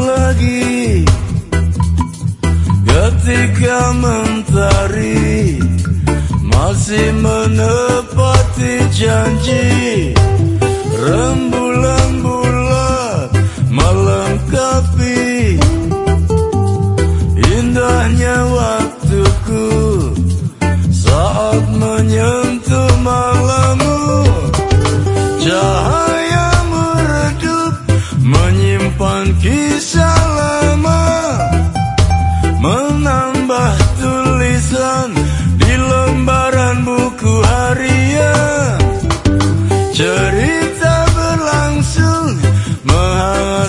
lagi. Ketika mentari Masih menepati janji. Rembulan bulat melengkapi Indahnya waktuku Saat menyebabkan tulisan di lembaran buku harian. Cerita berlangsung menghangat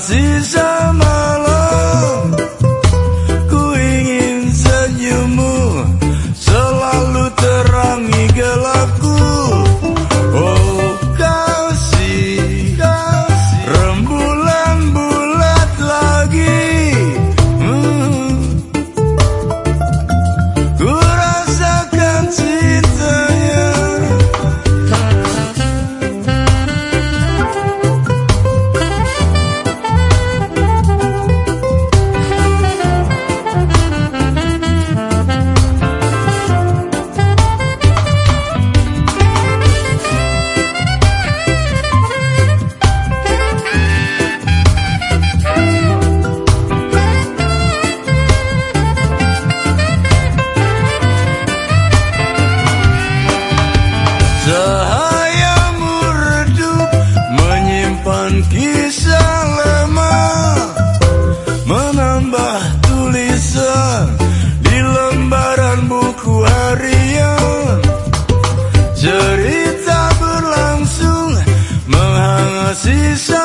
kisah lama Menambah tulisan di lembaran buku harian? Cerita berlangsung menghangat sisa